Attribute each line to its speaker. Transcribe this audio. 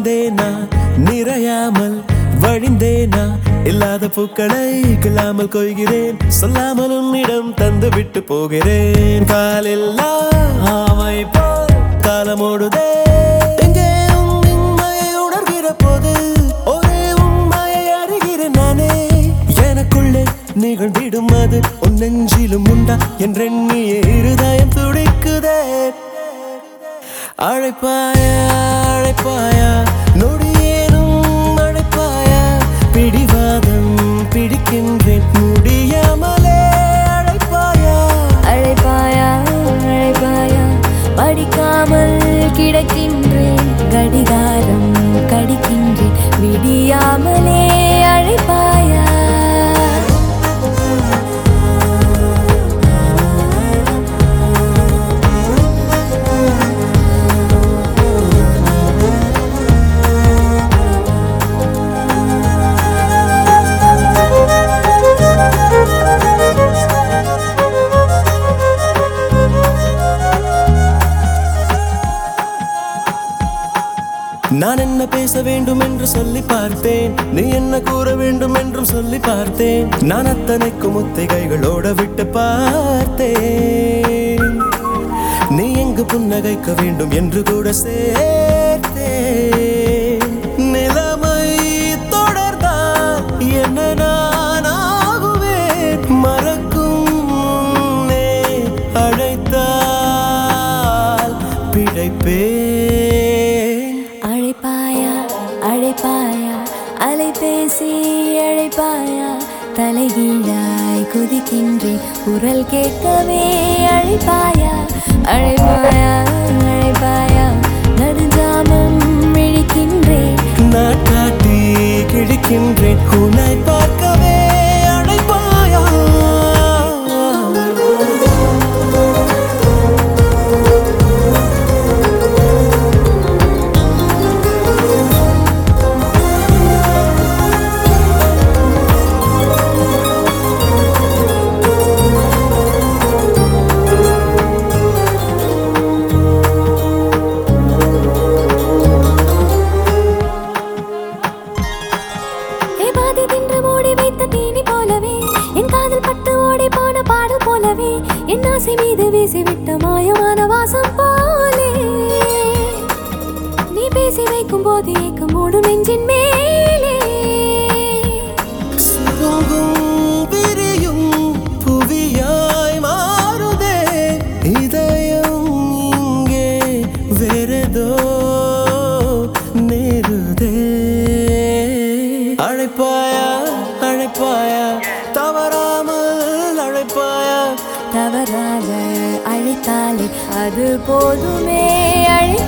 Speaker 1: தொலைந்தேனா நிறையாமல் வழிந்தேனா? இல்லாத பூக்களை கிளாமல் கொய்கிறேன். சொல்லாமல் உன்னிடம் தந்து விட்டு போகிறேன். காலில்லா ஆமை போல் காலமோடுதே எங்கே உண்மையை உணர்கிற போது ஒரே உண்மையை அறிகிறேன் நானே. எனக்குள்ளே நிகழ்ந்திடும் அது உன் நெஞ்சிலும் உண்டா? என்றெண்ணிய இருதயம் துடிக்குதே. அழைப்பாயா அழைப்பாயா நொடியேனும் அழைப்பாயா பிடிவாதம் பிடிக்கின்றேன். முடியாமலே அழைப்பாயா.
Speaker 2: அழைப்பாயா அழைப்பாயா படிக்காமல் கிடைக்க
Speaker 1: நான் என்ன பேச வேண்டும் என்று சொல்லி பார்த்தேன். நீ என்ன கூற வேண்டும் என்றும் சொல்லி பார்த்தேன். நான் அத்தனைக்கும் முத்திகைகளோட விட்டு பார்த்தேன். நீ எங்கு புன்னகைக்க வேண்டும் என்று கூட சேர்த்தேன். நிலைமை தொடர்ந்தால் என்ன நான் ஆகுவேன்? மறக்கும் அழைத்தால் பிழைப்பேன்.
Speaker 2: அலைபேசி அழைப்பாயா? தலைகீழாய் குதிக்கின்றேன் குரல் கேட்கவே அழைப்பாயா? அழைப்பாயா? அழைப்பாயா? என் ஆசை மீது வீசிவிட்ட மாயமான வாசம் போலே. நீ பேசி வைக்கும் போது ஏக்கம் மூடும் நெஞ்சின் தவறாக அழைத்தாலே அது போதுமே
Speaker 1: அழைப்பாயா